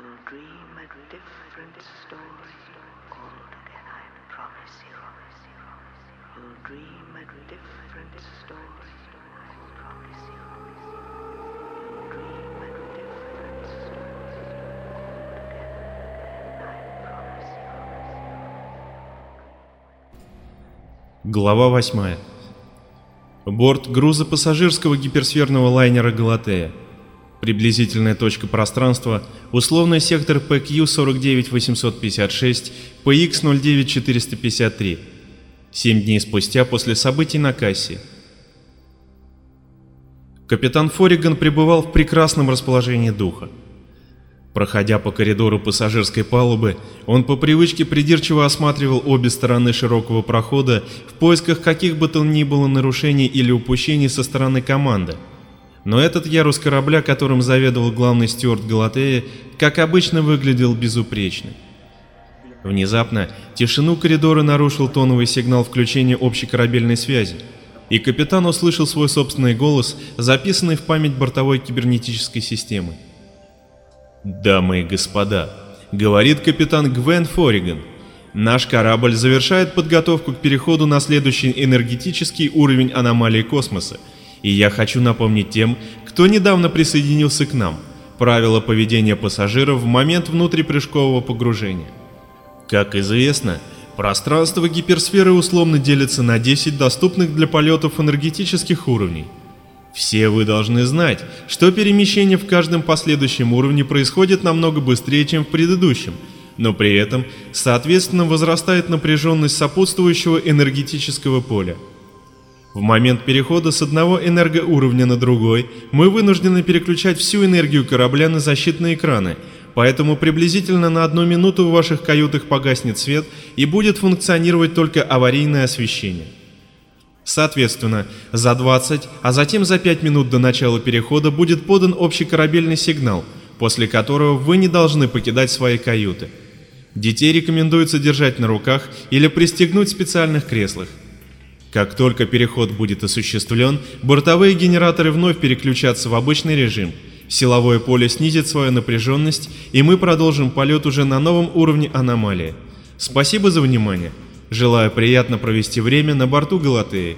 You'll dream a different story altogether, I promise you. You'll dream a different story, I promise you. You'll dream a different story altogether, I promise you. Глава 8. Борт грузопассажирского гиперсферного лайнера «Галатея». Приблизительная точка пространства – условный сектор PQ-49856, PX-09453. Семь дней спустя после событий на кассе. Капитан Фориган пребывал в прекрасном расположении духа. Проходя по коридору пассажирской палубы, он по привычке придирчиво осматривал обе стороны широкого прохода в поисках каких бы то ни было нарушений или упущений со стороны команды. Но этот ярус корабля, которым заведовал главный стюарт Галатея, как обычно выглядел безупречно. Внезапно тишину коридора нарушил тоновый сигнал включения общей корабельной связи, и капитан услышал свой собственный голос, записанный в память бортовой кибернетической системы. «Дамы и господа», — говорит капитан Гвен Фориган, — «наш корабль завершает подготовку к переходу на следующий энергетический уровень аномалии космоса, и я хочу напомнить тем, кто недавно присоединился к нам, правила поведения пассажиров в момент внутрипрыжкового погружения. Как известно, пространство гиперсферы условно делится на 10 доступных для полетов энергетических уровней. Все вы должны знать, что перемещение в каждом последующем уровне происходит намного быстрее, чем в предыдущем, но при этом, соответственно, возрастает напряженность сопутствующего энергетического поля. В момент перехода с одного энергоуровня на другой мы вынуждены переключать всю энергию корабля на защитные экраны, поэтому приблизительно на одну минуту в ваших каютах погаснет свет и будет функционировать только аварийное освещение. Соответственно, за 20, а затем за 5 минут до начала перехода будет подан общий корабельный сигнал, после которого вы не должны покидать свои каюты. Детей рекомендуется держать на руках или пристегнуть в специальных креслах. Как только переход будет осуществлен, бортовые генераторы вновь переключатся в обычный режим, силовое поле снизит свою напряженность, и мы продолжим полет уже на новом уровне аномалии. Спасибо за внимание. Желаю приятно провести время на борту Галатеи.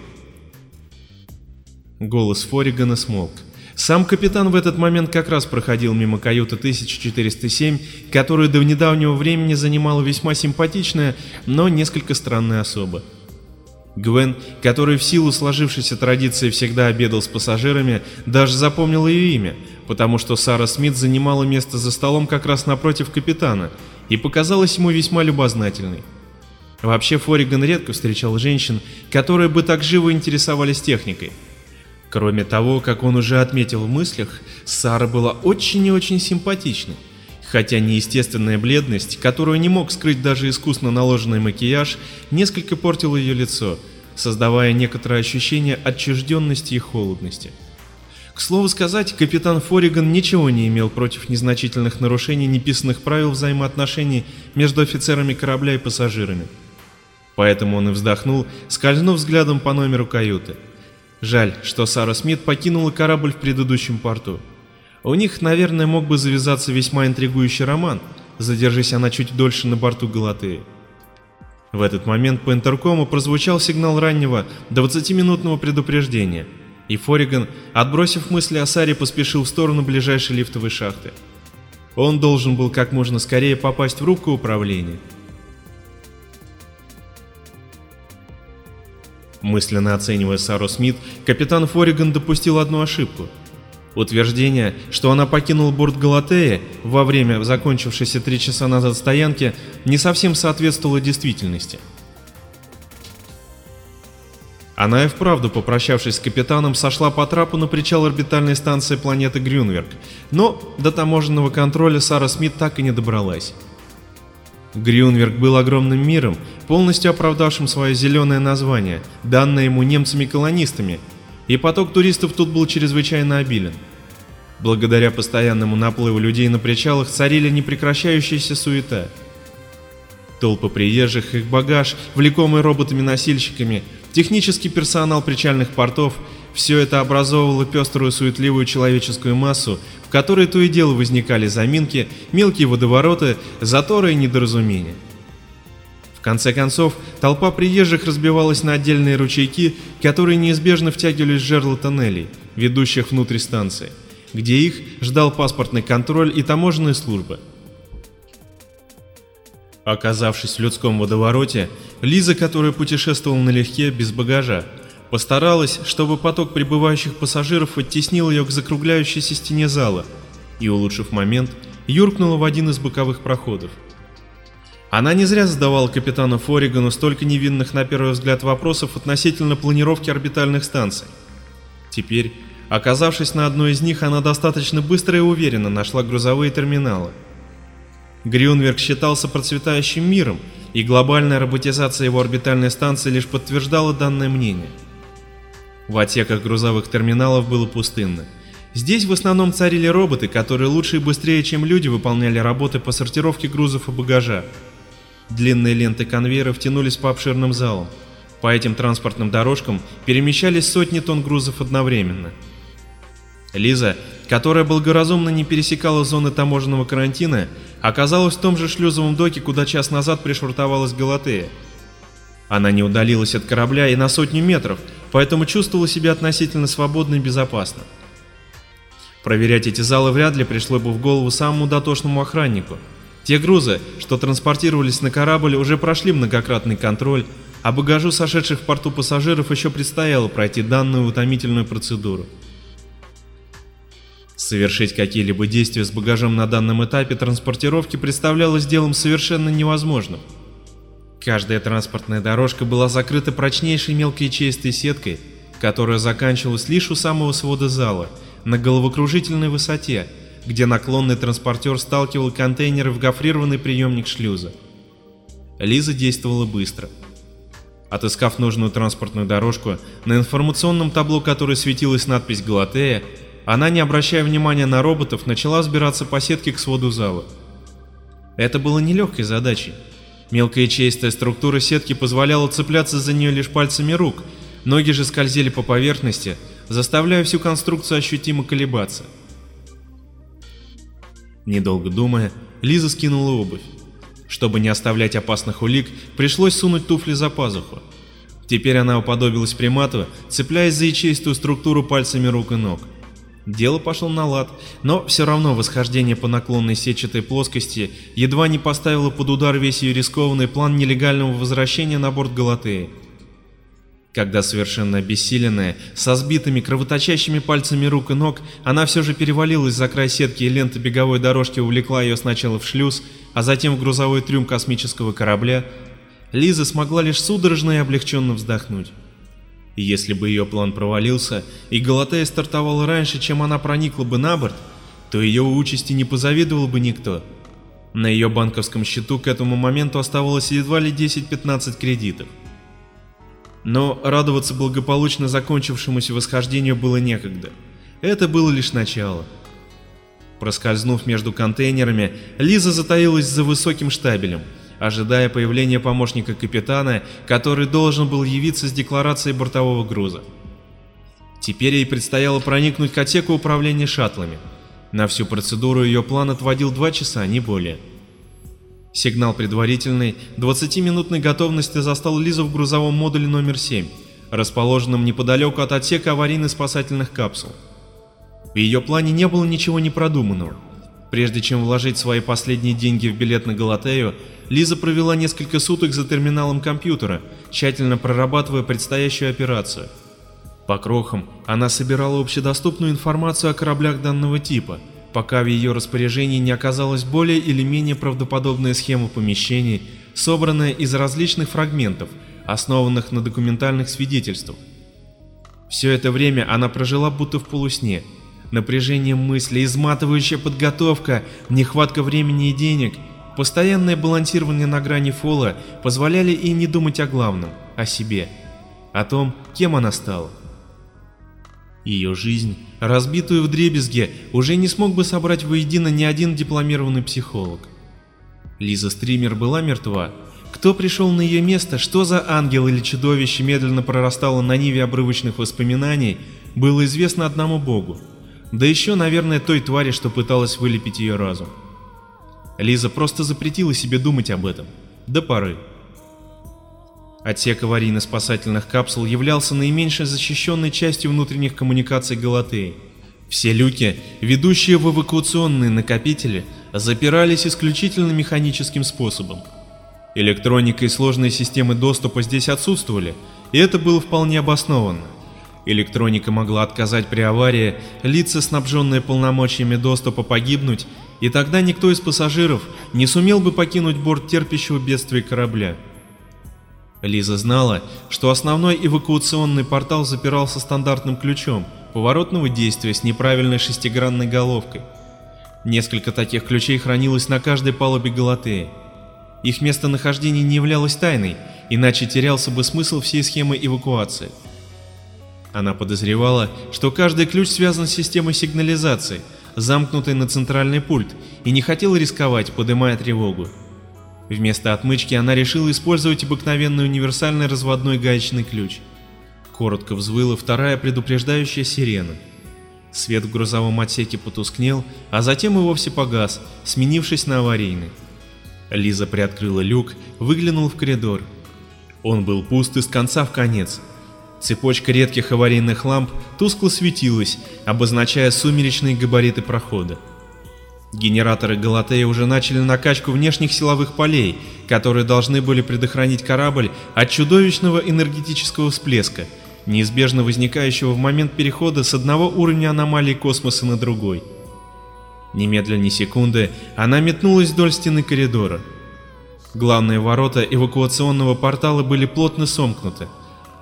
Голос Форигана смолк. Сам капитан в этот момент как раз проходил мимо каюты 1407, которую до недавнего времени занимала весьма симпатичная, но несколько странная особа. Гвен, который в силу сложившейся традиции всегда обедал с пассажирами, даже запомнил ее имя, потому что Сара Смит занимала место за столом как раз напротив капитана и показалась ему весьма любознательной. Вообще Фориган редко встречал женщин, которые бы так живо интересовались техникой. Кроме того, как он уже отметил в мыслях, Сара была очень и очень симпатичной. Хотя неестественная бледность, которую не мог скрыть даже искусно наложенный макияж, несколько портила ее лицо, создавая некоторое ощущение отчужденности и холодности. К слову сказать, капитан Фориган ничего не имел против незначительных нарушений неписанных правил взаимоотношений между офицерами корабля и пассажирами. Поэтому он и вздохнул, скользнув взглядом по номеру каюты. Жаль, что Сара Смит покинула корабль в предыдущем порту. У них, наверное, мог бы завязаться весьма интригующий роман, задержись она чуть дольше на борту Галатеи. В этот момент по интеркому прозвучал сигнал раннего 20-минутного предупреждения, и Фориган, отбросив мысли о Саре, поспешил в сторону ближайшей лифтовой шахты. Он должен был как можно скорее попасть в руку управления. Мысленно оценивая Сару Смит, капитан Фориган допустил одну ошибку. Утверждение, что она покинула борт Галатея во время закончившейся три часа назад стоянки, не совсем соответствовало действительности. Она и вправду, попрощавшись с капитаном, сошла по трапу на причал орбитальной станции планеты Грюнверк, но до таможенного контроля Сара Смит так и не добралась. Грюнверк был огромным миром, полностью оправдавшим свое зеленое название, данное ему немцами-колонистами, и поток туристов тут был чрезвычайно обилен. Благодаря постоянному наплыву людей на причалах царили непрекращающаяся суета. Толпы приезжих, их багаж, влекомый роботами-носильщиками, технический персонал причальных портов – все это образовывало пеструю суетливую человеческую массу, в которой то и дело возникали заминки, мелкие водовороты, заторы и недоразумения. В конце концов, толпа приезжих разбивалась на отдельные ручейки, которые неизбежно втягивались в жерла тоннелей, ведущих внутрь станции, где их ждал паспортный контроль и таможенная служба. Оказавшись в людском водовороте, Лиза, которая путешествовала налегке, без багажа, постаралась, чтобы поток прибывающих пассажиров оттеснил ее к закругляющейся стене зала и, улучшив момент, юркнула в один из боковых проходов. Она не зря задавала капитану Форигану столько невинных на первый взгляд вопросов относительно планировки орбитальных станций. Теперь, оказавшись на одной из них, она достаточно быстро и уверенно нашла грузовые терминалы – Грюнверк считался процветающим миром, и глобальная роботизация его орбитальной станции лишь подтверждала данное мнение. В отсеках грузовых терминалов было пустынно. Здесь в основном царили роботы, которые лучше и быстрее, чем люди, выполняли работы по сортировке грузов и багажа. Длинные ленты конвейеров тянулись по обширным залам. По этим транспортным дорожкам перемещались сотни тонн грузов одновременно. Лиза, которая благоразумно не пересекала зоны таможенного карантина, оказалась в том же шлюзовом доке, куда час назад пришвартовалась Галатея. Она не удалилась от корабля и на сотню метров, поэтому чувствовала себя относительно свободно и безопасно. Проверять эти залы вряд ли пришло бы в голову самому дотошному охраннику. Те грузы, что транспортировались на корабль, уже прошли многократный контроль, а багажу сошедших в порту пассажиров еще предстояло пройти данную утомительную процедуру. Совершить какие-либо действия с багажом на данном этапе транспортировки представлялось делом совершенно невозможным. Каждая транспортная дорожка была закрыта прочнейшей мелкой чистой сеткой, которая заканчивалась лишь у самого свода зала, на головокружительной высоте, где наклонный транспортер сталкивал контейнеры в гофрированный приемник шлюза. Лиза действовала быстро. Отыскав нужную транспортную дорожку, на информационном табло которой светилась надпись «Галатея», она, не обращая внимания на роботов, начала взбираться по сетке к своду зала. Это было нелегкой задачей. Мелкая чистая структура сетки позволяла цепляться за нее лишь пальцами рук, ноги же скользили по поверхности, заставляя всю конструкцию ощутимо колебаться. Недолго думая, Лиза скинула обувь. Чтобы не оставлять опасных улик, пришлось сунуть туфли за пазуху. Теперь она уподобилась примату, цепляясь за ячеистую структуру пальцами рук и ног. Дело пошло на лад, но все равно восхождение по наклонной сетчатой плоскости едва не поставило под удар весь ее рискованный план нелегального возвращения на борт Галатеи. Когда совершенно обессиленная, со сбитыми кровоточащими пальцами рук и ног, она все же перевалилась за край сетки и лента беговой дорожки увлекла ее сначала в шлюз, а затем в грузовой трюм космического корабля, Лиза смогла лишь судорожно и облегченно вздохнуть. Если бы ее план провалился, и Галатея стартовала раньше, чем она проникла бы на борт, то ее участи не позавидовал бы никто. На ее банковском счету к этому моменту оставалось едва ли 10-15 кредитов. Но радоваться благополучно закончившемуся восхождению было некогда. Это было лишь начало. Проскользнув между контейнерами, Лиза затаилась за высоким штабелем – ожидая появления помощника капитана, который должен был явиться с декларацией бортового груза. Теперь ей предстояло проникнуть к отсеку управления шаттлами. На всю процедуру ее план отводил два часа, не более. Сигнал предварительной 20-минутной готовности застал Лизу в грузовом модуле номер 7, расположенном неподалеку от отсека аварийно-спасательных капсул. В ее плане не было ничего непродуманного. Прежде чем вложить свои последние деньги в билет на Галатею, Лиза провела несколько суток за терминалом компьютера, тщательно прорабатывая предстоящую операцию. По крохам она собирала общедоступную информацию о кораблях данного типа, пока в ее распоряжении не оказалась более или менее правдоподобная схема помещений, собранная из различных фрагментов, основанных на документальных свидетельствах. Все это время она прожила будто в полусне. Напряжение мысли, изматывающая подготовка, нехватка времени и денег – Постоянное балансирование на грани фола позволяли ей не думать о главном, о себе, о том, кем она стала. Ее жизнь, разбитую в дребезге, уже не смог бы собрать воедино ни один дипломированный психолог. Лиза Стример была мертва. Кто пришел на ее место, что за ангел или чудовище медленно прорастало на ниве обрывочных воспоминаний, было известно одному богу. Да еще, наверное, той твари, что пыталась вылепить ее разум. Лиза просто запретила себе думать об этом. До поры. Отсек аварийно-спасательных капсул являлся наименьшей защищенной частью внутренних коммуникаций Галатеи. Все люки, ведущие в эвакуационные накопители, запирались исключительно механическим способом. Электроника и сложные системы доступа здесь отсутствовали, и это было вполне обоснованно. Электроника могла отказать при аварии, лица, снабженные полномочиями доступа, погибнуть, и тогда никто из пассажиров не сумел бы покинуть борт терпящего бедствия корабля. Лиза знала, что основной эвакуационный портал запирался стандартным ключом поворотного действия с неправильной шестигранной головкой. Несколько таких ключей хранилось на каждой палубе Галатеи. Их местонахождение не являлось тайной, иначе терялся бы смысл всей схемы эвакуации. Она подозревала, что каждый ключ связан с системой сигнализации, замкнутой на центральный пульт, и не хотела рисковать, подымая тревогу. Вместо отмычки она решила использовать обыкновенный универсальный разводной гаечный ключ. Коротко взвыла вторая предупреждающая сирена. Свет в грузовом отсеке потускнел, а затем и вовсе погас, сменившись на аварийный. Лиза приоткрыла люк, выглянула в коридор. Он был пуст из конца в конец. Цепочка редких аварийных ламп тускло светилась, обозначая сумеречные габариты прохода. Генераторы Галатея уже начали накачку внешних силовых полей, которые должны были предохранить корабль от чудовищного энергетического всплеска, неизбежно возникающего в момент перехода с одного уровня аномалии космоса на другой. Немедля ни секунды она метнулась вдоль стены коридора. Главные ворота эвакуационного портала были плотно сомкнуты.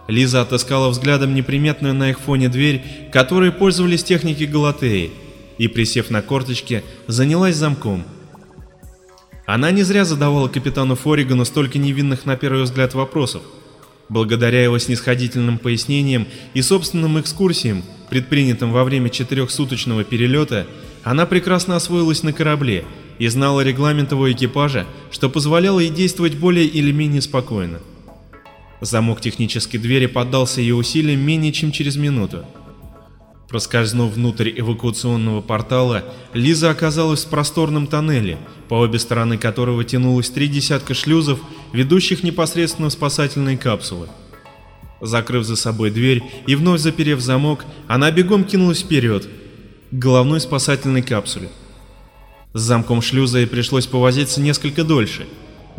Лиза отыскала взглядом неприметную на их фоне дверь, которой пользовались техники Галатеи, и, присев на корточки, занялась замком. Она не зря задавала капитану Форигану столько невинных на первый взгляд вопросов. Благодаря его снисходительным пояснениям и собственным экскурсиям, предпринятым во время четырехсуточного перелета, она прекрасно освоилась на корабле и знала регламент его экипажа, что позволяло ей действовать более или менее спокойно. Замок технической двери поддался ее усилиям менее чем через минуту. Проскользнув внутрь эвакуационного портала, Лиза оказалась в просторном тоннеле, по обе стороны которого тянулось три десятка шлюзов, ведущих непосредственно в спасательные капсулы. Закрыв за собой дверь и вновь заперев замок, она бегом кинулась вперед, к головной спасательной капсуле. С замком шлюза ей пришлось повозиться несколько дольше.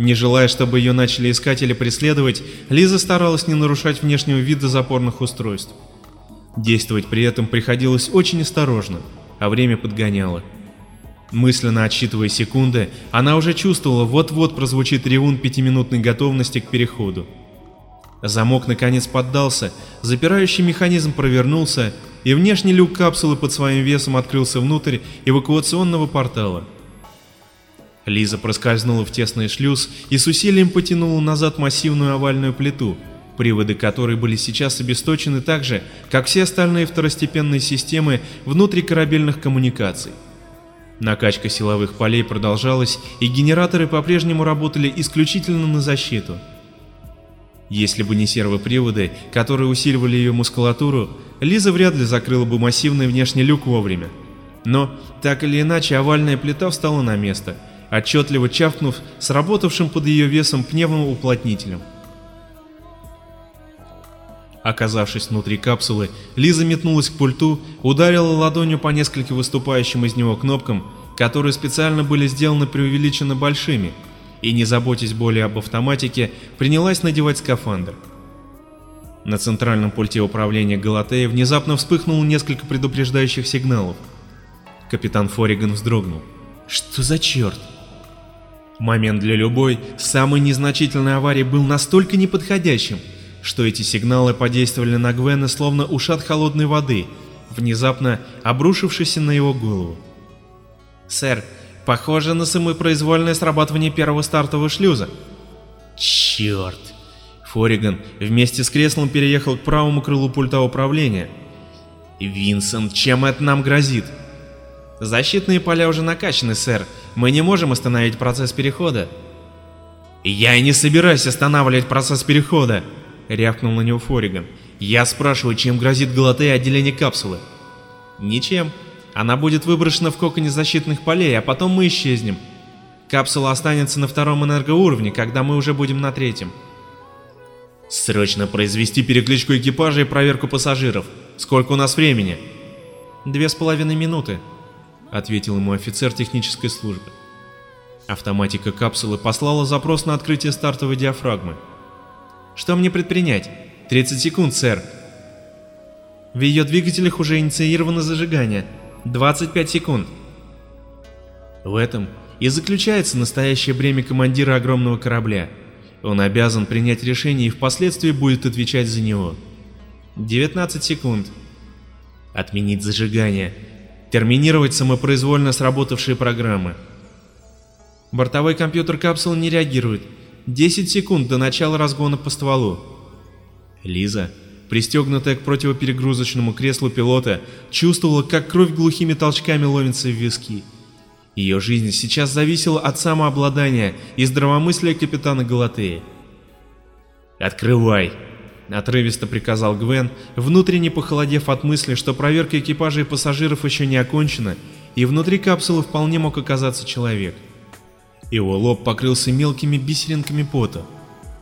Не желая, чтобы ее начали искать или преследовать, Лиза старалась не нарушать внешнего вида запорных устройств. Действовать при этом приходилось очень осторожно, а время подгоняло. Мысленно отсчитывая секунды, она уже чувствовала, вот-вот прозвучит ревун пятиминутной готовности к переходу. Замок наконец поддался, запирающий механизм провернулся, и внешний люк капсулы под своим весом открылся внутрь эвакуационного портала. Лиза проскользнула в тесный шлюз и с усилием потянула назад массивную овальную плиту, приводы которой были сейчас обесточены так же, как все остальные второстепенные системы внутрикорабельных коммуникаций. Накачка силовых полей продолжалась, и генераторы по-прежнему работали исключительно на защиту. Если бы не сервоприводы, которые усиливали ее мускулатуру, Лиза вряд ли закрыла бы массивный внешний люк вовремя. Но, так или иначе, овальная плита встала на место, отчетливо чавкнув сработавшим под ее весом пневмоуплотнителем. Оказавшись внутри капсулы, Лиза метнулась к пульту, ударила ладонью по нескольким выступающим из него кнопкам, которые специально были сделаны преувеличенно большими, и, не заботясь более об автоматике, принялась надевать скафандр. На центральном пульте управления Галатея внезапно вспыхнуло несколько предупреждающих сигналов. Капитан Фориган вздрогнул. Что за черт? Момент для любой, самой незначительной аварии был настолько неподходящим, что эти сигналы подействовали на Гвена словно ушат холодной воды, внезапно обрушившийся на его голову. «Сэр, похоже на самопроизвольное срабатывание первого стартового шлюза». «Черт!» Фориган вместе с креслом переехал к правому крылу пульта управления. «Винсент, чем это нам грозит?» «Защитные поля уже накачаны, сэр. Мы не можем остановить процесс перехода». «Я и не собираюсь останавливать процесс перехода!» — рявкнул на него Фориган. Я спрашиваю, чем грозит Галатея отделение капсулы? Ничем. Она будет выброшена в коконе защитных полей, а потом мы исчезнем. Капсула останется на втором энергоуровне, когда мы уже будем на третьем. Срочно произвести перекличку экипажа и проверку пассажиров. Сколько у нас времени? Две с половиной минуты, ответил ему офицер технической службы. Автоматика капсулы послала запрос на открытие стартовой диафрагмы. Что мне предпринять? 30 секунд, сэр. В ее двигателях уже инициировано зажигание. 25 секунд. В этом и заключается настоящее бремя командира огромного корабля. Он обязан принять решение и впоследствии будет отвечать за него. 19 секунд. Отменить зажигание. Терминировать самопроизвольно сработавшие программы. Бортовой компьютер капсулы не реагирует. 10 секунд до начала разгона по стволу. Лиза, пристегнутая к противоперегрузочному креслу пилота, чувствовала, как кровь глухими толчками ловится в виски. Ее жизнь сейчас зависела от самообладания и здравомыслия капитана Галатеи. «Открывай!» — отрывисто приказал Гвен, внутренне похолодев от мысли, что проверка экипажа и пассажиров еще не окончена, и внутри капсулы вполне мог оказаться человек. Его лоб покрылся мелкими бисеринками пота.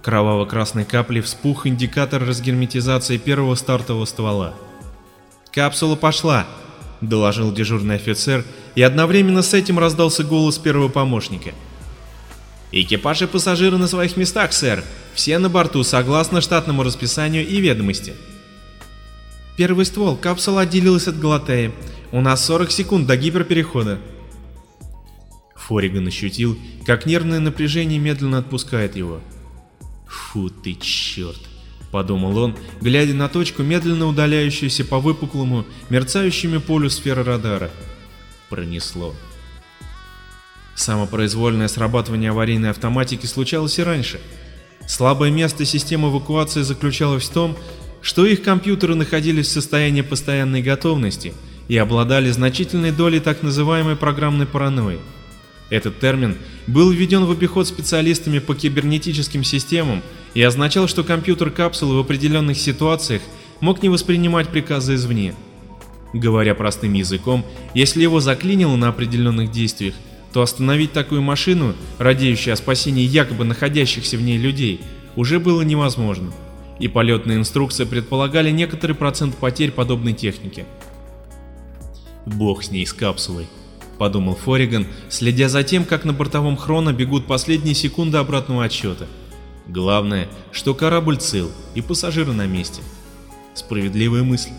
Кроваво-красной каплей вспух индикатор разгерметизации первого стартового ствола. «Капсула пошла!» — доложил дежурный офицер, и одновременно с этим раздался голос первого помощника. «Экипаж и пассажиры на своих местах, сэр. Все на борту, согласно штатному расписанию и ведомости». «Первый ствол. Капсула отделилась от Галатеи. У нас 40 секунд до гиперперехода». Фориган ощутил, как нервное напряжение медленно отпускает его. «Фу ты черт!» — подумал он, глядя на точку, медленно удаляющуюся по выпуклому, мерцающему полю сферы радара. Пронесло. Самопроизвольное срабатывание аварийной автоматики случалось и раньше. Слабое место системы эвакуации заключалось в том, что их компьютеры находились в состоянии постоянной готовности и обладали значительной долей так называемой программной паранойи. Этот термин был введен в обиход специалистами по кибернетическим системам и означал, что компьютер капсулы в определенных ситуациях мог не воспринимать приказы извне. Говоря простым языком, если его заклинило на определенных действиях, то остановить такую машину, радеющую о спасении якобы находящихся в ней людей, уже было невозможно, и полетные инструкции предполагали некоторый процент потерь подобной техники. Бог с ней, с капсулой подумал Фориган, следя за тем, как на бортовом хрона бегут последние секунды обратного отсчета. Главное, что корабль цел и пассажиры на месте. Справедливая мысль.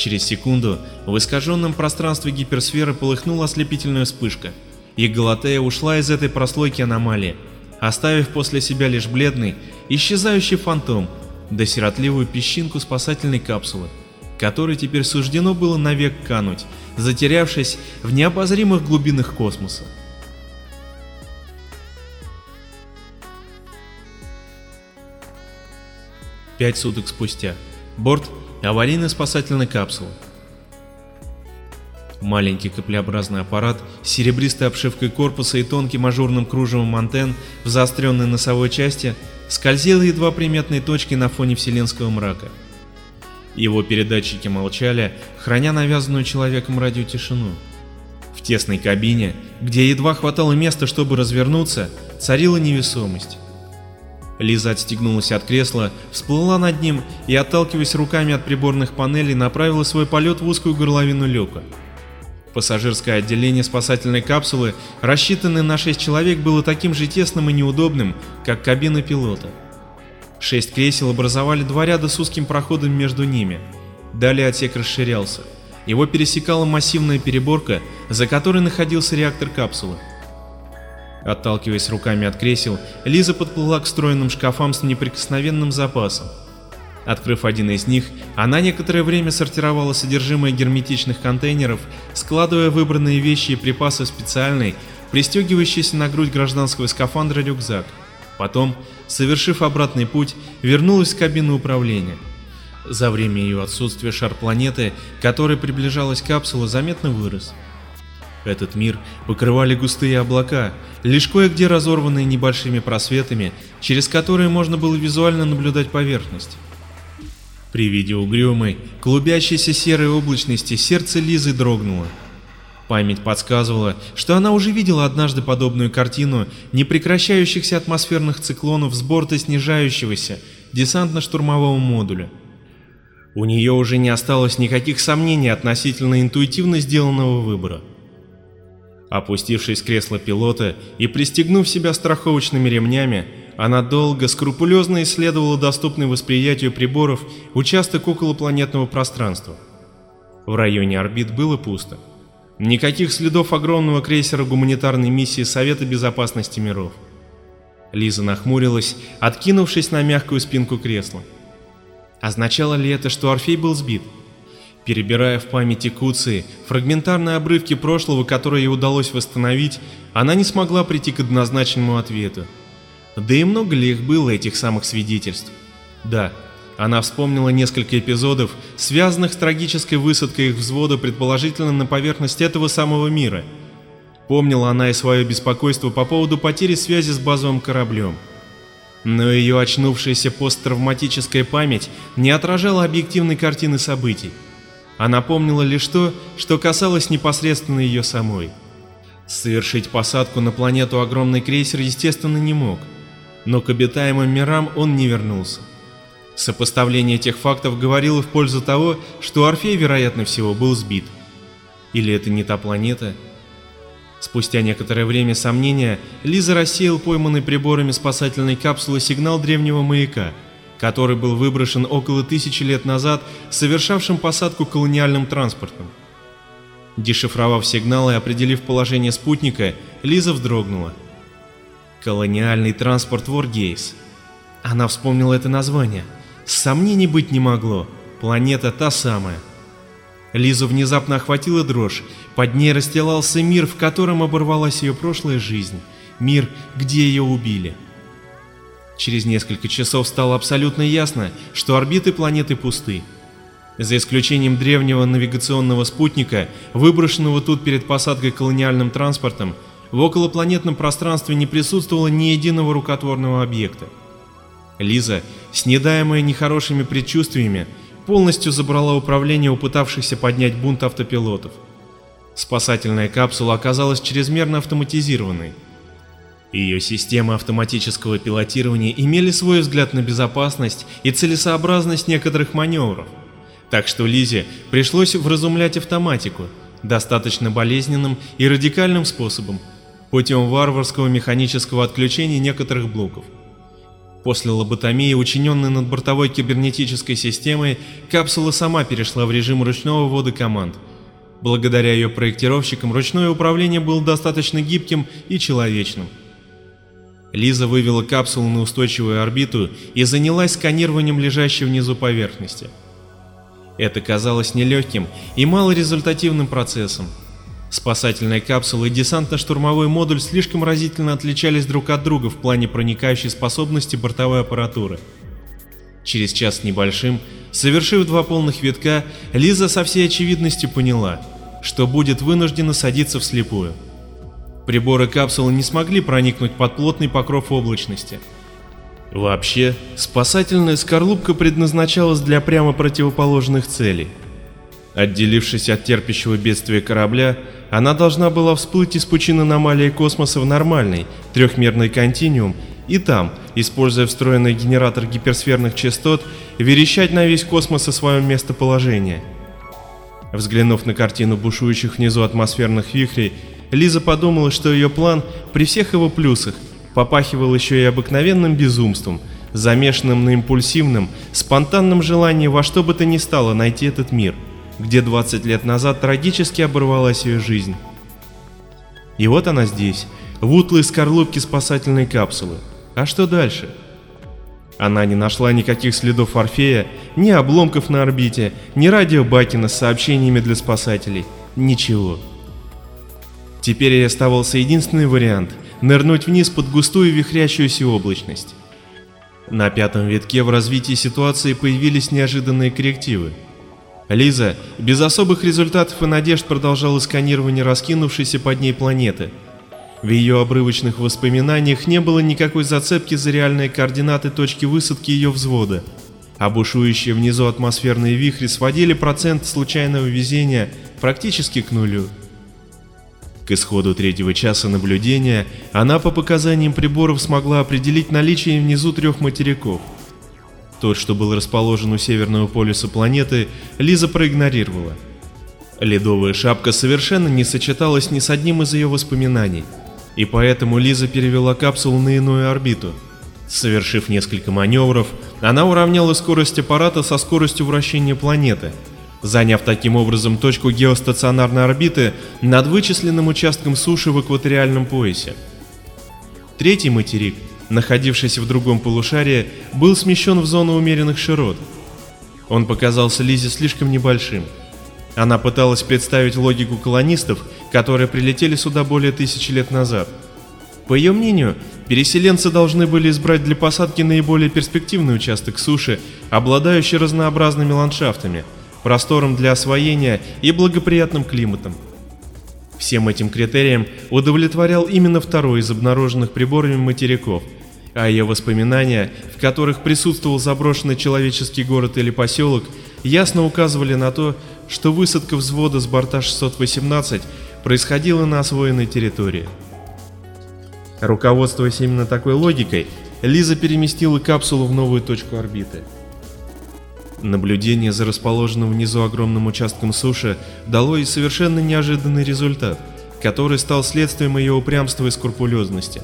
Через секунду в искаженном пространстве гиперсферы полыхнула ослепительная вспышка, и Галатея ушла из этой прослойки аномалии, оставив после себя лишь бледный, исчезающий фантом, да сиротливую песчинку спасательной капсулы, которой теперь суждено было навек кануть затерявшись в необозримых глубинах космоса. Пять суток спустя. Борт аварийной спасательной капсулы. Маленький каплеобразный аппарат с серебристой обшивкой корпуса и тонким ажурным кружевом антенн в заостренной носовой части скользил едва приметной точки на фоне вселенского мрака. Его передатчики молчали, храня навязанную человеком радиотишину. В тесной кабине, где едва хватало места, чтобы развернуться, царила невесомость. Лиза отстегнулась от кресла, всплыла над ним и, отталкиваясь руками от приборных панелей, направила свой полет в узкую горловину люка. Пассажирское отделение спасательной капсулы, рассчитанное на 6 человек, было таким же тесным и неудобным, как кабина пилота. Шесть кресел образовали два ряда с узким проходом между ними. Далее отсек расширялся. Его пересекала массивная переборка, за которой находился реактор капсулы. Отталкиваясь руками от кресел, Лиза подплыла к встроенным шкафам с неприкосновенным запасом. Открыв один из них, она некоторое время сортировала содержимое герметичных контейнеров, складывая выбранные вещи и припасы в специальный, пристегивающийся на грудь гражданского скафандра рюкзак. Потом, совершив обратный путь, вернулась в кабину управления. За время ее отсутствия шар планеты, к которой приближалась капсула, заметно вырос. Этот мир покрывали густые облака, лишь кое-где разорванные небольшими просветами, через которые можно было визуально наблюдать поверхность. При виде угрюмой, клубящейся серой облачности сердце Лизы дрогнуло. Память подсказывала, что она уже видела однажды подобную картину непрекращающихся атмосферных циклонов с борта снижающегося десантно-штурмового модуля. У нее уже не осталось никаких сомнений относительно интуитивно сделанного выбора. Опустившись в кресло пилота и пристегнув себя страховочными ремнями, она долго, скрупулезно исследовала доступный восприятию приборов участок околопланетного пространства. В районе орбит было пусто. Никаких следов огромного крейсера гуманитарной миссии Совета Безопасности миров. Лиза нахмурилась, откинувшись на мягкую спинку кресла. Означало ли это, что Орфей был сбит? Перебирая в памяти Куции фрагментарные обрывки прошлого, которые ей удалось восстановить, она не смогла прийти к однозначному ответу. Да и много ли их было, этих самых свидетельств? Да, она вспомнила несколько эпизодов, связанных с трагической высадкой их взвода предположительно на поверхность этого самого мира. Помнила она и свое беспокойство по поводу потери связи с базовым кораблем. Но ее очнувшаяся посттравматическая память не отражала объективной картины событий. Она помнила лишь то, что касалось непосредственно ее самой. Совершить посадку на планету огромный крейсер, естественно, не мог но к обитаемым мирам он не вернулся. Сопоставление этих фактов говорило в пользу того, что Орфей, вероятно всего, был сбит. Или это не та планета? Спустя некоторое время сомнения, Лиза рассеял пойманный приборами спасательной капсулы сигнал древнего маяка, который был выброшен около тысячи лет назад совершавшим посадку колониальным транспортом. Дешифровав сигнал и определив положение спутника, Лиза вздрогнула. Колониальный транспорт Воргейс. Она вспомнила это название. Сомнений быть не могло. Планета та самая. Лизу внезапно охватила дрожь. Под ней расстилался мир, в котором оборвалась ее прошлая жизнь. Мир, где ее убили. Через несколько часов стало абсолютно ясно, что орбиты планеты пусты. За исключением древнего навигационного спутника, выброшенного тут перед посадкой колониальным транспортом, в околопланетном пространстве не присутствовало ни единого рукотворного объекта. Лиза, снедаемая нехорошими предчувствиями, полностью забрала управление у пытавшихся поднять бунт автопилотов. Спасательная капсула оказалась чрезмерно автоматизированной. Ее системы автоматического пилотирования имели свой взгляд на безопасность и целесообразность некоторых маневров, так что Лизе пришлось вразумлять автоматику, достаточно болезненным и радикальным способом, путем варварского механического отключения некоторых блоков. После лоботомии, учиненной над бортовой кибернетической системой, капсула сама перешла в режим ручного ввода команд. Благодаря ее проектировщикам ручное управление было достаточно гибким и человечным. Лиза вывела капсулу на устойчивую орбиту и занялась сканированием лежащей внизу поверхности. Это казалось нелегким и малорезультативным процессом, Спасательная капсула и десантно-штурмовой модуль слишком разительно отличались друг от друга в плане проникающей способности бортовой аппаратуры. Через час с небольшим, совершив два полных витка, Лиза со всей очевидностью поняла, что будет вынуждена садиться вслепую. Приборы капсулы не смогли проникнуть под плотный покров облачности. Вообще, спасательная скорлупка предназначалась для прямо противоположных целей. Отделившись от терпящего бедствия корабля, она должна была всплыть из пучин аномалии космоса в нормальный, трехмерный континуум и там, используя встроенный генератор гиперсферных частот, верещать на весь космос о своем местоположении. Взглянув на картину бушующих внизу атмосферных вихрей, Лиза подумала, что ее план, при всех его плюсах, попахивал еще и обыкновенным безумством, замешанным на импульсивном, спонтанном желании во что бы то ни стало найти этот мир – где 20 лет назад трагически оборвалась ее жизнь. И вот она здесь, в утлой скорлупке спасательной капсулы. А что дальше? Она не нашла никаких следов Орфея, ни обломков на орбите, ни радиобакина с сообщениями для спасателей. Ничего. Теперь оставался единственный вариант – нырнуть вниз под густую вихрящуюся облачность. На пятом витке в развитии ситуации появились неожиданные коррективы – Лиза без особых результатов и надежд продолжала сканирование раскинувшейся под ней планеты. В ее обрывочных воспоминаниях не было никакой зацепки за реальные координаты точки высадки ее взвода. а бушующие внизу атмосферные вихри сводили процент случайного везения практически к нулю. К исходу третьего часа наблюдения она по показаниям приборов смогла определить наличие внизу трех материков. Тот, что был расположен у северного полюса планеты, Лиза проигнорировала. Ледовая шапка совершенно не сочеталась ни с одним из ее воспоминаний, и поэтому Лиза перевела капсулу на иную орбиту. Совершив несколько маневров, она уравняла скорость аппарата со скоростью вращения планеты, заняв таким образом точку геостационарной орбиты над вычисленным участком суши в экваториальном поясе. Третий материк, находившийся в другом полушарии, был смещен в зону умеренных широт. Он показался Лизе слишком небольшим. Она пыталась представить логику колонистов, которые прилетели сюда более тысячи лет назад. По ее мнению, переселенцы должны были избрать для посадки наиболее перспективный участок суши, обладающий разнообразными ландшафтами, простором для освоения и благоприятным климатом. Всем этим критериям удовлетворял именно второй из обнаруженных приборами материков, а ее воспоминания, в которых присутствовал заброшенный человеческий город или поселок, ясно указывали на то, что высадка взвода с борта 618 происходила на освоенной территории. Руководствуясь именно такой логикой, Лиза переместила капсулу в новую точку орбиты. Наблюдение за расположенным внизу огромным участком суши дало ей совершенно неожиданный результат, который стал следствием ее упрямства и скрупулезности.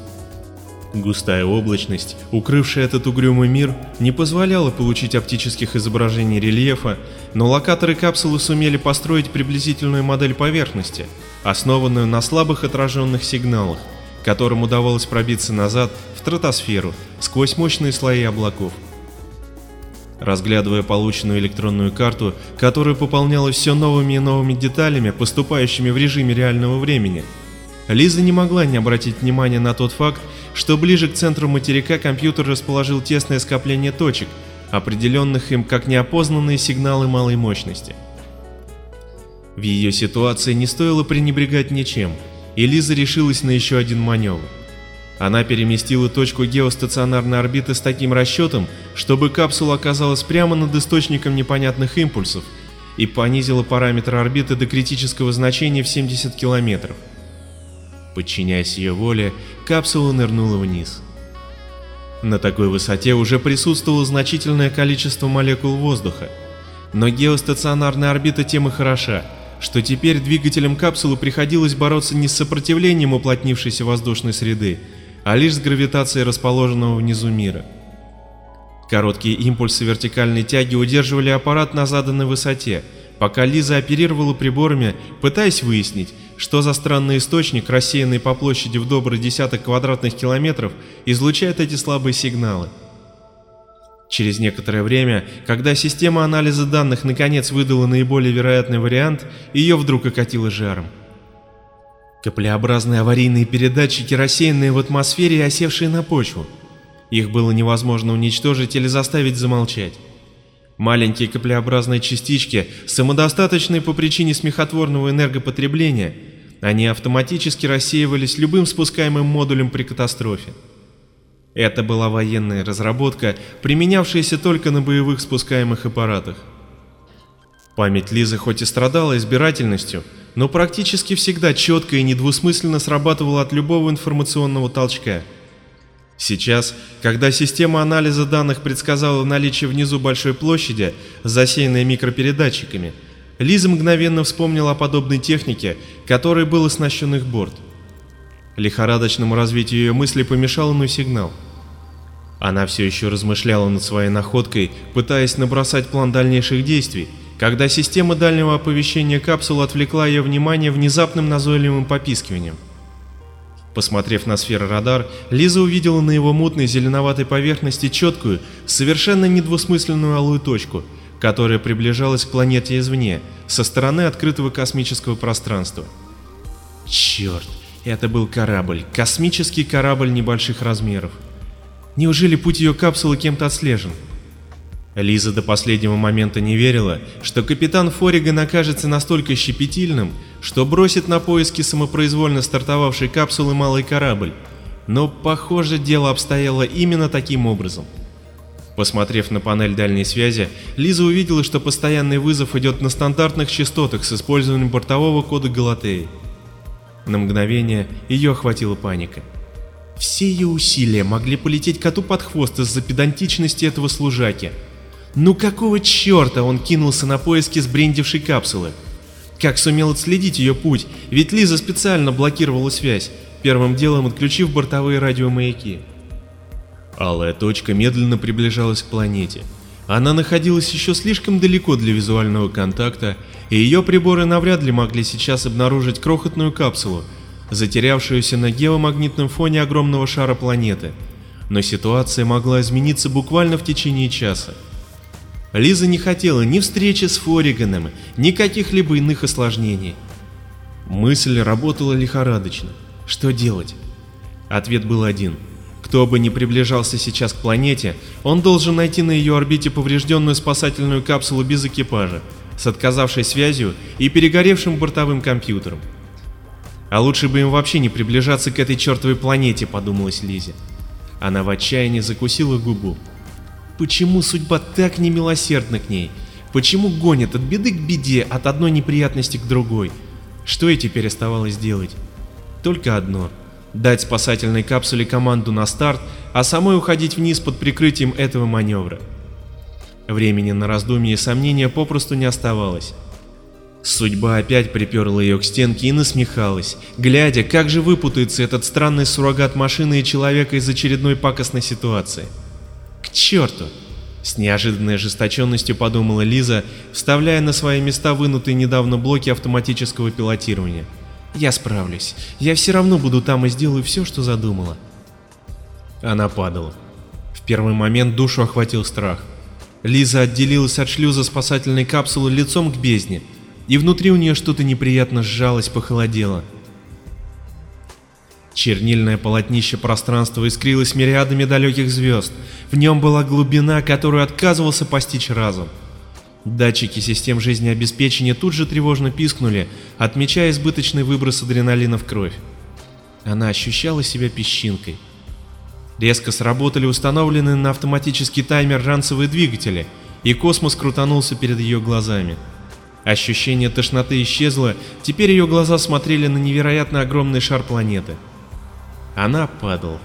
Густая облачность, укрывшая этот угрюмый мир, не позволяла получить оптических изображений рельефа, но локаторы капсулы сумели построить приблизительную модель поверхности, основанную на слабых отраженных сигналах, которым удавалось пробиться назад в стратосферу сквозь мощные слои облаков. Разглядывая полученную электронную карту, которая пополнялась все новыми и новыми деталями, поступающими в режиме реального времени, Лиза не могла не обратить внимания на тот факт, что ближе к центру материка компьютер расположил тесное скопление точек, определенных им как неопознанные сигналы малой мощности. В ее ситуации не стоило пренебрегать ничем, и Лиза решилась на еще один маневр. Она переместила точку геостационарной орбиты с таким расчетом, чтобы капсула оказалась прямо над источником непонятных импульсов и понизила параметр орбиты до критического значения в 70 километров. Подчиняясь ее воле, капсула нырнула вниз. На такой высоте уже присутствовало значительное количество молекул воздуха, но геостационарная орбита тем и хороша, что теперь двигателям капсулы приходилось бороться не с сопротивлением уплотнившейся воздушной среды, а лишь с гравитацией расположенного внизу мира. Короткие импульсы вертикальной тяги удерживали аппарат на заданной высоте, пока Лиза оперировала приборами, пытаясь выяснить, что за странный источник, рассеянный по площади в добрый десяток квадратных километров, излучает эти слабые сигналы. Через некоторое время, когда система анализа данных наконец выдала наиболее вероятный вариант, ее вдруг окатило жаром. Каплеобразные аварийные передатчики, рассеянные в атмосфере и осевшие на почву. Их было невозможно уничтожить или заставить замолчать. Маленькие каплеобразные частички, самодостаточные по причине смехотворного энергопотребления, они автоматически рассеивались любым спускаемым модулем при катастрофе. Это была военная разработка, применявшаяся только на боевых спускаемых аппаратах. Память Лизы хоть и страдала избирательностью, но практически всегда четко и недвусмысленно срабатывала от любого информационного толчка. Сейчас, когда система анализа данных предсказала наличие внизу большой площади, засеянной микропередатчиками, Лиза мгновенно вспомнила о подобной технике, которой был оснащен их борт. Лихорадочному развитию ее мысли помешал иной сигнал. Она все еще размышляла над своей находкой, пытаясь набросать план дальнейших действий, когда система дальнего оповещения капсулы отвлекла ее внимание внезапным назойливым попискиванием. Посмотрев на сферорадар, Лиза увидела на его мутной зеленоватой поверхности четкую, совершенно недвусмысленную алую точку, которая приближалась к планете извне, со стороны открытого космического пространства. Черт, это был корабль, космический корабль небольших размеров. Неужели путь ее капсулы кем-то отслежен? Лиза до последнего момента не верила, что капитан Фориган окажется настолько щепетильным, что бросит на поиски самопроизвольно стартовавшей капсулы малый корабль. Но, похоже, дело обстояло именно таким образом. Посмотрев на панель дальней связи, Лиза увидела, что постоянный вызов идет на стандартных частотах с использованием бортового кода Галатеи. На мгновение ее охватила паника. Все ее усилия могли полететь коту под хвост из-за педантичности этого служаки. Ну какого черта он кинулся на поиски сбрендившей капсулы? Как сумел отследить ее путь, ведь Лиза специально блокировала связь, первым делом отключив бортовые радиомаяки. Алая точка медленно приближалась к планете. Она находилась еще слишком далеко для визуального контакта, и ее приборы навряд ли могли сейчас обнаружить крохотную капсулу, затерявшуюся на геомагнитном фоне огромного шара планеты. Но ситуация могла измениться буквально в течение часа. Лиза не хотела ни встречи с Фориганом, ни каких-либо иных осложнений. Мысль работала лихорадочно. Что делать? Ответ был один. Кто бы ни приближался сейчас к планете, он должен найти на ее орбите поврежденную спасательную капсулу без экипажа, с отказавшей связью и перегоревшим бортовым компьютером. А лучше бы им вообще не приближаться к этой чертовой планете, подумалась Лизе. Она в отчаянии закусила губу. Почему судьба так немилосердна к ней? Почему гонит от беды к беде, от одной неприятности к другой? Что ей теперь оставалось делать? Только одно — дать спасательной капсуле команду на старт, а самой уходить вниз под прикрытием этого маневра. Времени на раздумья и сомнения попросту не оставалось. Судьба опять приперла ее к стенке и насмехалась, глядя, как же выпутается этот странный суррогат машины и человека из очередной пакостной ситуации. Черту! С неожиданной ожесточенностью подумала Лиза, вставляя на свои места вынутые недавно блоки автоматического пилотирования. Я справлюсь. Я все равно буду там и сделаю все, что задумала. Она падала. В первый момент душу охватил страх. Лиза отделилась от шлюза спасательной капсулы лицом к бездне, и внутри у нее что-то неприятно сжалось, похолодело. Чернильное полотнище пространства искрилось мириадами далеких звезд, в нем была глубина, которую отказывался постичь разум. Датчики систем жизнеобеспечения тут же тревожно пискнули, отмечая избыточный выброс адреналина в кровь. Она ощущала себя песчинкой. Резко сработали установленные на автоматический таймер ранцевые двигатели, и космос крутанулся перед ее глазами. Ощущение тошноты исчезло, теперь ее глаза смотрели на невероятно огромный шар планеты. Она падала.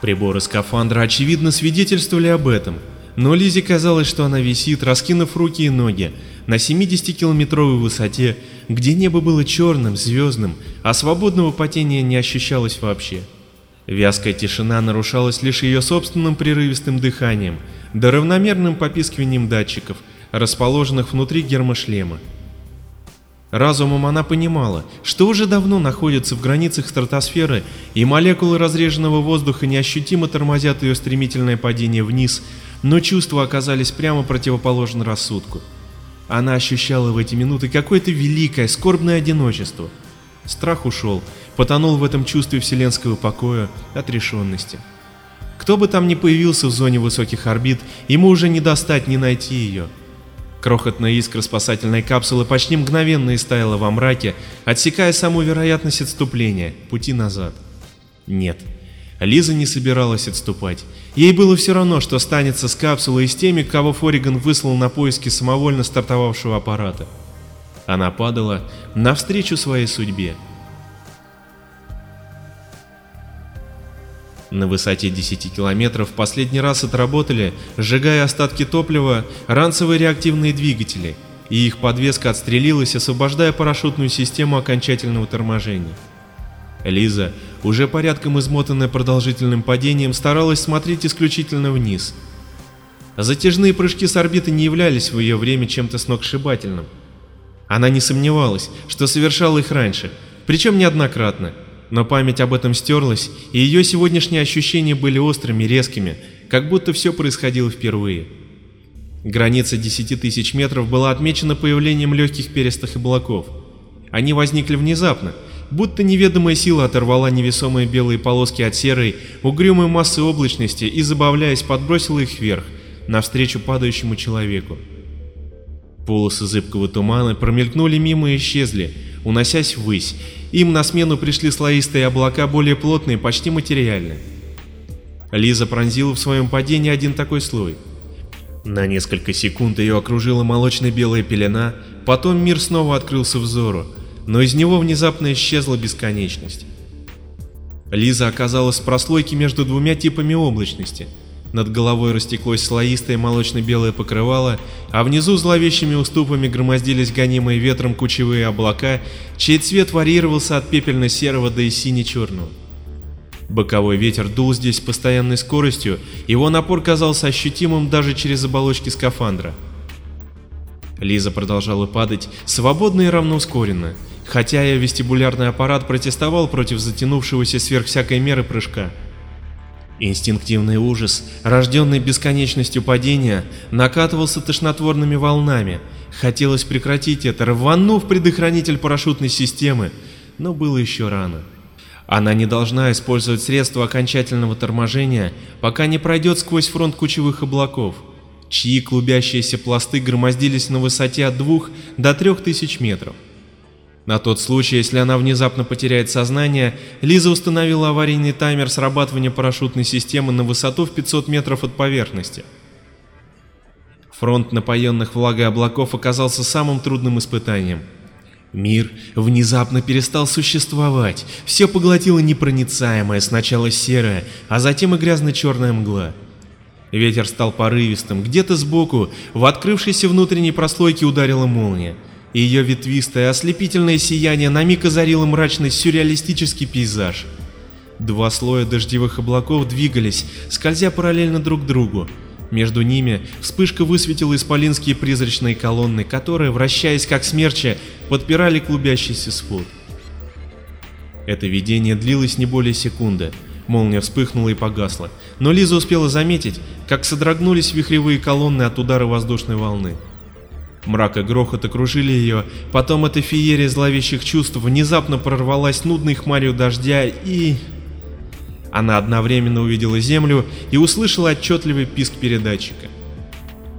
Приборы скафандра очевидно свидетельствовали об этом, но Лизе казалось, что она висит, раскинув руки и ноги, на 70-километровой высоте, где небо было черным, звездным, а свободного падения не ощущалось вообще. Вязкая тишина нарушалась лишь ее собственным прерывистым дыханием, да равномерным попискиванием датчиков, расположенных внутри гермошлема. Разумом она понимала, что уже давно находится в границах стратосферы, и молекулы разреженного воздуха неощутимо тормозят ее стремительное падение вниз, но чувства оказались прямо противоположны рассудку. Она ощущала в эти минуты какое-то великое, скорбное одиночество. Страх ушел, потонул в этом чувстве вселенского покоя, отрешенности. Кто бы там ни появился в зоне высоких орбит, ему уже не достать, не найти ее. Крохотная искра спасательной капсулы почти мгновенно истаяла во мраке, отсекая саму вероятность отступления, пути назад. Нет, Лиза не собиралась отступать. Ей было все равно, что станется с капсулой и с теми, кого Фориган выслал на поиски самовольно стартовавшего аппарата. Она падала навстречу своей судьбе. На высоте 10 километров последний раз отработали, сжигая остатки топлива, ранцевые реактивные двигатели, и их подвеска отстрелилась, освобождая парашютную систему окончательного торможения. Лиза, уже порядком измотанная продолжительным падением, старалась смотреть исключительно вниз. Затяжные прыжки с орбиты не являлись в ее время чем-то сногсшибательным. Она не сомневалась, что совершала их раньше, причем неоднократно, но память об этом стерлась, и ее сегодняшние ощущения были острыми, резкими, как будто все происходило впервые. Граница 10 тысяч метров была отмечена появлением легких перистых облаков. Они возникли внезапно, будто неведомая сила оторвала невесомые белые полоски от серой, угрюмой массы облачности и, забавляясь, подбросила их вверх, навстречу падающему человеку. Полосы зыбкого тумана промелькнули мимо и исчезли, уносясь ввысь, им на смену пришли слоистые облака, более плотные, почти материальные. Лиза пронзила в своем падении один такой слой. На несколько секунд ее окружила молочно-белая пелена, потом мир снова открылся взору, но из него внезапно исчезла бесконечность. Лиза оказалась в прослойке между двумя типами облачности. Над головой растеклось слоистое молочно-белое покрывало, а внизу зловещими уступами громоздились гонимые ветром кучевые облака, чей цвет варьировался от пепельно-серого до и сине-черного. Боковой ветер дул здесь с постоянной скоростью, его напор казался ощутимым даже через оболочки скафандра. Лиза продолжала падать, свободно и равноускоренно, хотя и вестибулярный аппарат протестовал против затянувшегося сверх всякой меры прыжка. Инстинктивный ужас, рожденный бесконечностью падения, накатывался тошнотворными волнами. Хотелось прекратить это, рванув предохранитель парашютной системы, но было еще рано. Она не должна использовать средства окончательного торможения, пока не пройдет сквозь фронт кучевых облаков, чьи клубящиеся пласты громоздились на высоте от 2 до 3000 метров. На тот случай, если она внезапно потеряет сознание, Лиза установила аварийный таймер срабатывания парашютной системы на высоту в 500 метров от поверхности. Фронт напоенных влагой облаков оказался самым трудным испытанием – Мир внезапно перестал существовать, все поглотило непроницаемое, сначала серая, а затем и грязно-черная мгла. Ветер стал порывистым, где-то сбоку, в открывшейся внутренней прослойке ударила молния, ее ветвистое ослепительное сияние на миг озарило мрачный сюрреалистический пейзаж. Два слоя дождевых облаков двигались, скользя параллельно друг другу, между ними вспышка высветила исполинские призрачные колонны, которые, вращаясь как смерчи, подпирали клубящийся свод. Это видение длилось не более секунды. Молния вспыхнула и погасла, но Лиза успела заметить, как содрогнулись вихревые колонны от удара воздушной волны. Мрак и грохот окружили ее, потом эта феерия зловещих чувств внезапно прорвалась нудной хмарью дождя и... Она одновременно увидела землю и услышала отчетливый писк передатчика.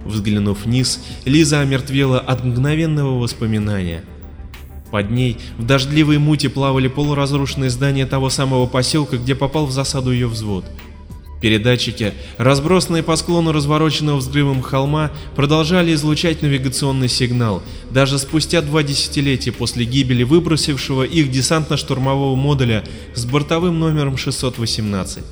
Взглянув вниз, Лиза омертвела от мгновенного воспоминания. Под ней в дождливой муте плавали полуразрушенные здания того самого поселка, где попал в засаду ее взвод. Передатчики, разбросанные по склону развороченного взрывом холма, продолжали излучать навигационный сигнал, даже спустя два десятилетия после гибели выбросившего их десантно-штурмового модуля с бортовым номером 618.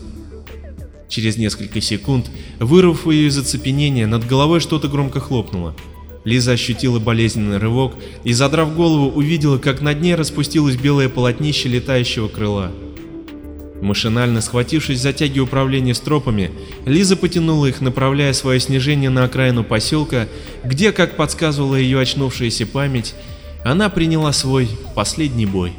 Через несколько секунд, вырвав ее из оцепенения, над головой что-то громко хлопнуло. Лиза ощутила болезненный рывок и, задрав голову, увидела, как над ней распустилось белое полотнище летающего крыла. Машинально схватившись за тяги управления стропами, Лиза потянула их, направляя свое снижение на окраину поселка, где, как подсказывала ее очнувшаяся память, она приняла свой последний бой.